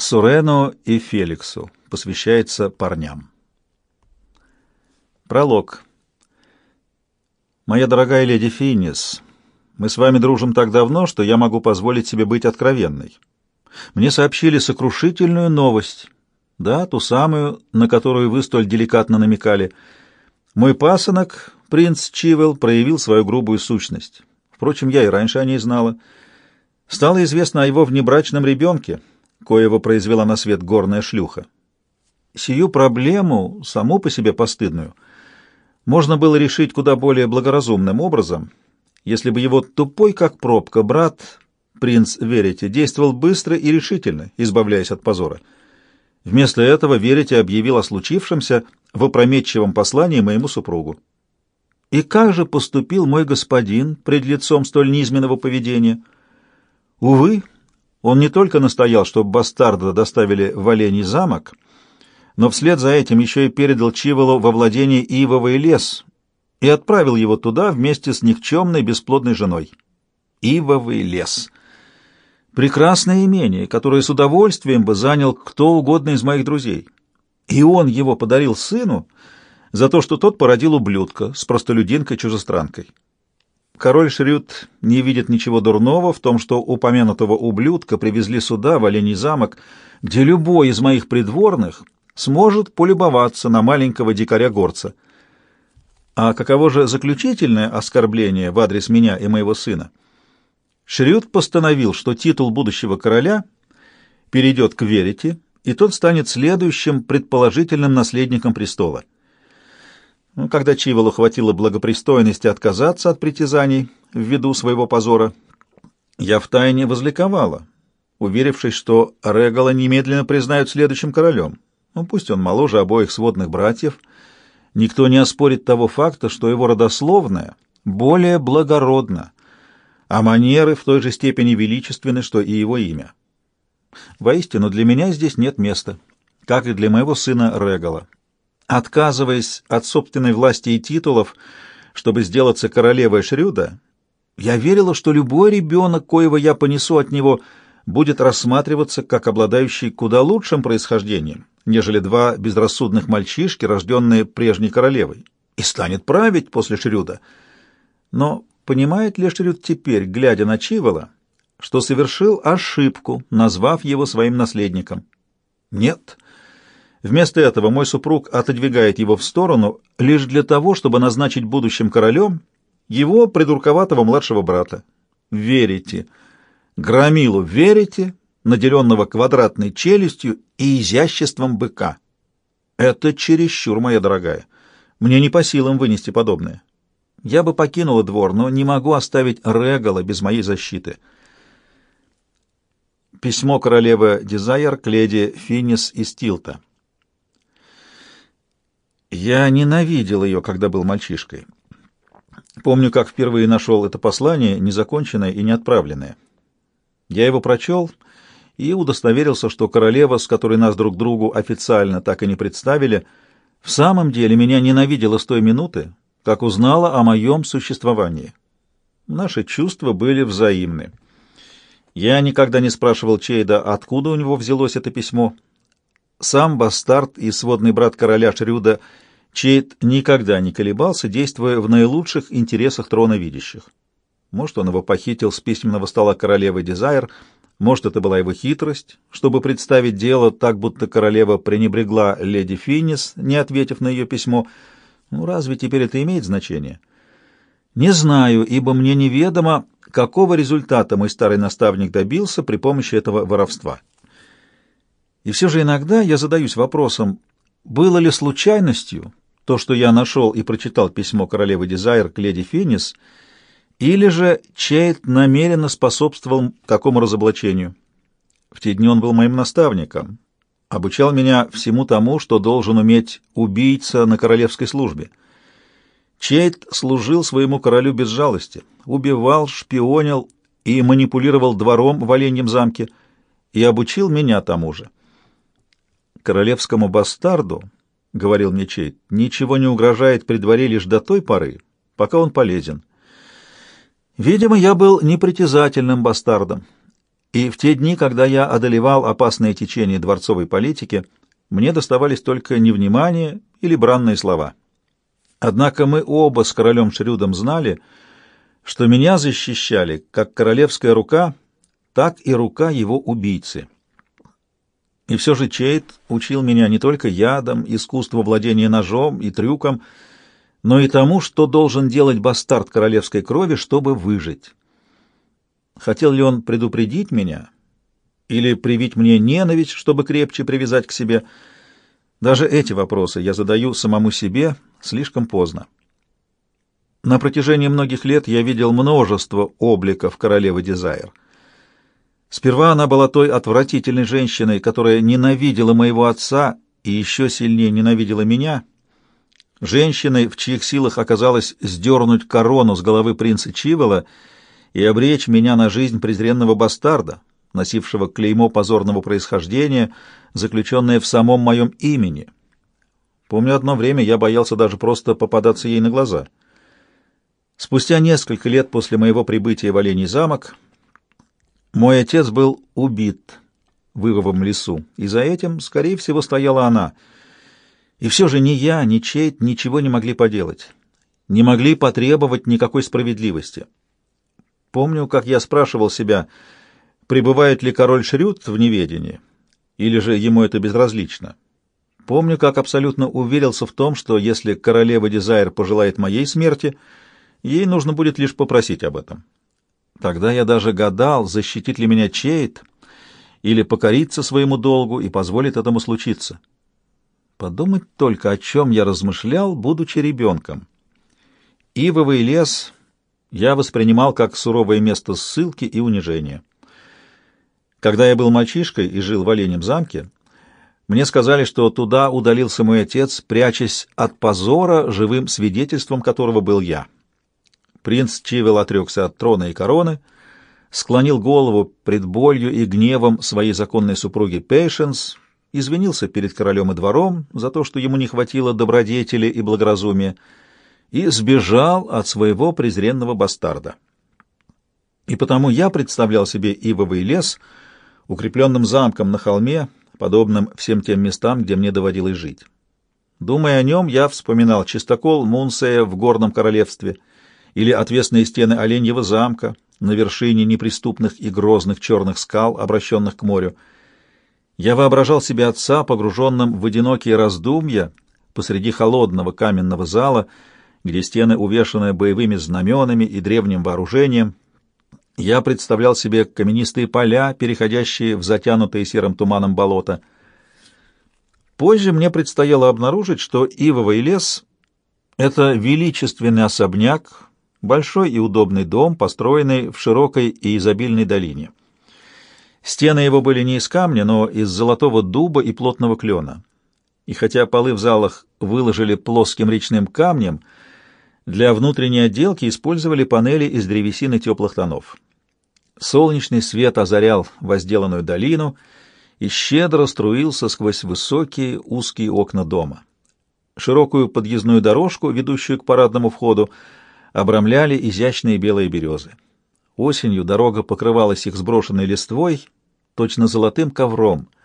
Сурену и Феликсу посвящается парням. Пролог. Моя дорогая леди Финнис, мы с вами дружим так давно, что я могу позволить себе быть откровенной. Мне сообщили сокрушительную новость. Да, ту самую, на которую вы столь деликатно намекали. Мой пасынок, принц Чивел, проявил свою грубую сущность. Впрочем, я и раньше о ней знала. Стало известно о его внебрачном ребенке, коего произвела на свет горная шлюха. Сию проблему, саму по себе постыдную, можно было решить куда более благоразумным образом, если бы его тупой, как пробка, брат, принц Верите, действовал быстро и решительно, избавляясь от позора. Вместо этого Верите объявил о случившемся в опрометчивом послании моему супругу. И как же поступил мой господин пред лицом столь низменного поведения? Увы, он не только настоял, чтобы бастарда доставили в Олений замок, но вслед за этим еще и передал Чиволу во владение Ивовый лес и отправил его туда вместе с никчемной бесплодной женой. Ивовый лес. Прекрасное имение, которое с удовольствием бы занял кто угодно из моих друзей. И он его подарил сыну за то, что тот породил ублюдка с простолюдинкой-чужестранкой. Король Шрюд не видит ничего дурного в том, что упомянутого ублюдка привезли сюда, в Оленей замок, где любой из моих придворных сможет полюбоваться на маленького дикаря-горца. А каково же заключительное оскорбление в адрес меня и моего сына? Шрюд постановил, что титул будущего короля перейдет к Верите, и тот станет следующим предположительным наследником престола. Ну, когда Чиволу хватило благопристойности отказаться от притязаний ввиду своего позора, я втайне возликовала, уверившись, что Регала немедленно признают следующим королем. Ну, пусть он моложе обоих сводных братьев, никто не оспорит того факта, что его родословная более благородна, а манеры в той же степени величественны, что и его имя. Воистину, для меня здесь нет места, как и для моего сына Регала. Отказываясь от собственной власти и титулов, чтобы сделаться королевой Шрюда, я верила, что любой ребенок, коего я понесу от него, будет рассматриваться как обладающий куда лучшим происхождением, нежели два безрассудных мальчишки, рожденные прежней королевой, и станет править после Шрюда. Но понимает ли Шрюд теперь, глядя на Чивола, что совершил ошибку, назвав его своим наследником? Нет. Вместо этого мой супруг отодвигает его в сторону лишь для того, чтобы назначить будущим королем его придурковатого младшего брата. Верите? Громилу верите, наделенного квадратной челюстью и изяществом быка? Это чересчур, моя дорогая. Мне не по силам вынести подобное. Я бы покинула двор, но не могу оставить Регала без моей защиты. Письмо королевы Дизайер к леди Финнис из Тилта. Я ненавидел ее, когда был мальчишкой. Помню, как впервые нашел это послание, незаконченное и неотправленное. Я его прочел и удостоверился, что королева, с которой нас друг другу официально так и не представили, в самом деле меня ненавидела с той минуты, как узнала о моем существовании. Наши чувства были взаимны. Я никогда не спрашивал Чейда, откуда у него взялось это письмо, сам бастард и сводный брат короля Шрюда Чейд никогда не колебался, действуя в наилучших интересах трона видящих. Может, он его похитил с письменного стола королевы Дизайр, может, это была его хитрость, чтобы представить дело так, будто королева пренебрегла леди Финнис, не ответив на ее письмо. Ну, разве теперь это имеет значение? Не знаю, ибо мне неведомо, какого результата мой старый наставник добился при помощи этого воровства. И все же иногда я задаюсь вопросом, было ли случайностью то, что я нашел и прочитал письмо королевы Дизайр к леди Финнис, или же Чейт намеренно способствовал такому разоблачению. В те дни он был моим наставником, обучал меня всему тому, что должен уметь убийца на королевской службе. Чейт служил своему королю без жалости, убивал, шпионил и манипулировал двором в Оленьем замке и обучил меня тому же королевскому бастарду, — говорил мне Чейт, — ничего не угрожает при дворе лишь до той поры, пока он полезен. Видимо, я был непритязательным бастардом, И в те дни, когда я одолевал опасные течения дворцовой политики, мне доставались только невнимание или бранные слова. Однако мы оба с королем Шрюдом знали, что меня защищали как королевская рука, так и рука его убийцы. И все же Чейт учил меня не только ядом, искусству владения ножом и трюком, но и тому, что должен делать бастард королевской крови, чтобы выжить. Хотел ли он предупредить меня или привить мне ненависть, чтобы крепче привязать к себе? Даже эти вопросы я задаю самому себе слишком поздно. На протяжении многих лет я видел множество обликов королевы Дизайр. Сперва она была той отвратительной женщиной, которая ненавидела моего отца и еще сильнее ненавидела меня, женщиной, в чьих силах оказалось сдернуть корону с головы принца Чивола и обречь меня на жизнь презренного бастарда, носившего клеймо позорного происхождения, заключенное в самом моем имени. Помню, одно время я боялся даже просто попадаться ей на глаза. Спустя несколько лет после моего прибытия в Оленей замок мой отец был убит в Ивовом лесу, и за этим, скорее всего, стояла она. И все же ни я, ни Чейт ничего не могли поделать, не могли потребовать никакой справедливости. Помню, как я спрашивал себя, пребывает ли король Шрюд в неведении, или же ему это безразлично. Помню, как абсолютно уверился в том, что если королева Дизайр пожелает моей смерти, ей нужно будет лишь попросить об этом. Тогда я даже гадал, защитит ли меня Чейт или покорится своему долгу и позволит этому случиться. Подумать только, о чем я размышлял, будучи ребенком. Ивовый лес я воспринимал как суровое место ссылки и унижения. Когда я был мальчишкой и жил в Оленем замке, мне сказали, что туда удалился мой отец, прячась от позора, живым свидетельством которого был я. Принц Чивел отрекся от трона и короны, склонил голову пред болью и гневом своей законной супруги Пейшенс, извинился перед королем и двором за то, что ему не хватило добродетели и благоразумия, и сбежал от своего презренного бастарда. И потому я представлял себе ивовый лес укрепленным замком на холме, подобным всем тем местам, где мне доводилось жить. Думая о нем, я вспоминал чистокол Мунсея в горном королевстве или отвесные стены Оленьего замка на вершине неприступных и грозных черных скал, обращенных к морю. Я воображал себе отца, погруженным в одинокие раздумья посреди холодного каменного зала, где стены увешаны боевыми знаменами и древним вооружением. Я представлял себе каменистые поля, переходящие в затянутые серым туманом болото. Позже мне предстояло обнаружить, что ивовый лес — это величественный особняк, большой и удобный дом, построенный в широкой и изобильной долине. Стены его были не из камня, но из золотого дуба и плотного клена. И хотя полы в залах выложили плоским речным камнем — для внутренней отделки использовали панели из древесины теплых тонов. Солнечный свет озарял возделанную долину и щедро струился сквозь высокие узкие окна дома. Широкую подъездную дорожку, ведущую к парадному входу, обрамляли изящные белые березы. Осенью дорога покрывалась их сброшенной листвой, точно золотым ковром —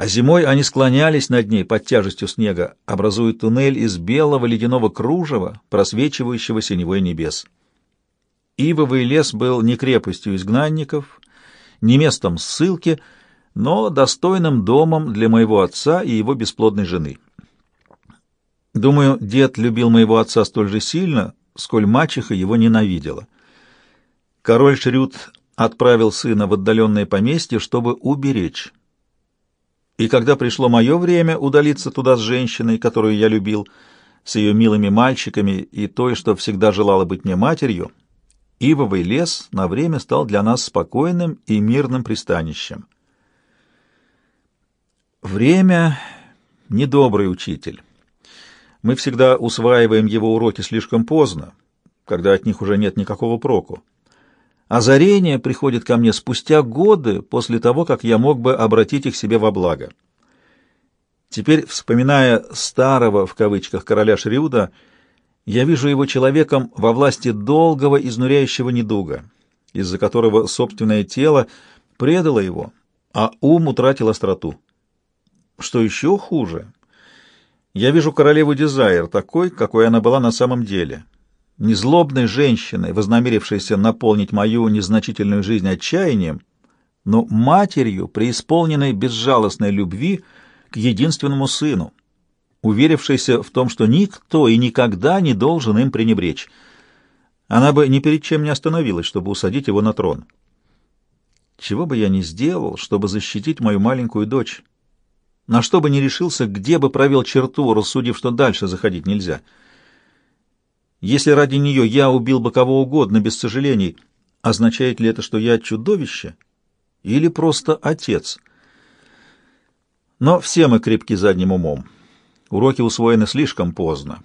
а зимой они склонялись над ней под тяжестью снега, образуя туннель из белого ледяного кружева, просвечивающего синевой небес. Ивовый лес был не крепостью изгнанников, не местом ссылки, но достойным домом для моего отца и его бесплодной жены. Думаю, дед любил моего отца столь же сильно, сколь мачеха его ненавидела. Король Шрюд отправил сына в отдаленное поместье, чтобы уберечь. И когда пришло мое время удалиться туда с женщиной, которую я любил, с ее милыми мальчиками и той, что всегда желала быть мне матерью, ивовый лес на время стал для нас спокойным и мирным пристанищем. Время — недобрый учитель. Мы всегда усваиваем его уроки слишком поздно, когда от них уже нет никакого проку. Озарение приходит ко мне спустя годы после того, как я мог бы обратить их себе во благо. Теперь, вспоминая «старого» в кавычках короля Шриуда, я вижу его человеком во власти долгого изнуряющего недуга, из-за которого собственное тело предала его, а ум утратил остроту. Что еще хуже, я вижу королеву Дизайр такой, какой она была на самом деле. Незлобной женщиной, вознамерившейся наполнить мою незначительную жизнь отчаянием, но матерью, преисполненной безжалостной любви к единственному сыну, уверившейся в том, что никто и никогда не должен им пренебречь. Она бы ни перед чем не остановилась, чтобы усадить его на трон. Чего бы я ни сделал, чтобы защитить мою маленькую дочь? На что бы ни решился, где бы провел черту, рассудив, что дальше заходить нельзя. Если ради нее я убил бы кого угодно без сожалений, означает ли это, что я чудовище или просто отец? Но все мы крепки задним умом. Уроки усвоены слишком поздно.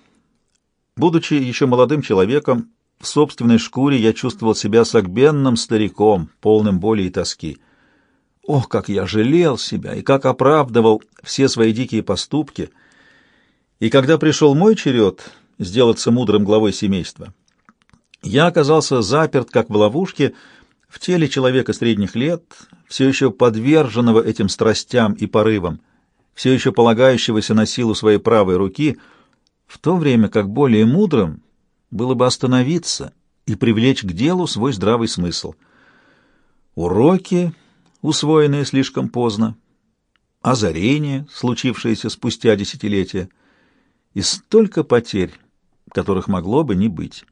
Будучи еще молодым человеком, в собственной шкуре я чувствовал себя согбенным стариком, полным боли и тоски. Ох, как я жалел себя и как оправдывал все свои дикие поступки. И когда пришел мой черед сделаться мудрым главой семейства, я оказался заперт, как в ловушке, в теле человека средних лет, все еще подверженного этим страстям и порывам, все еще полагающегося на силу своей правой руки, в то время как более мудрым было бы остановиться и привлечь к делу свой здравый смысл. Уроки, усвоенные слишком поздно, озарение, случившееся спустя десятилетия, и столько потерь, которых могло бы не быть.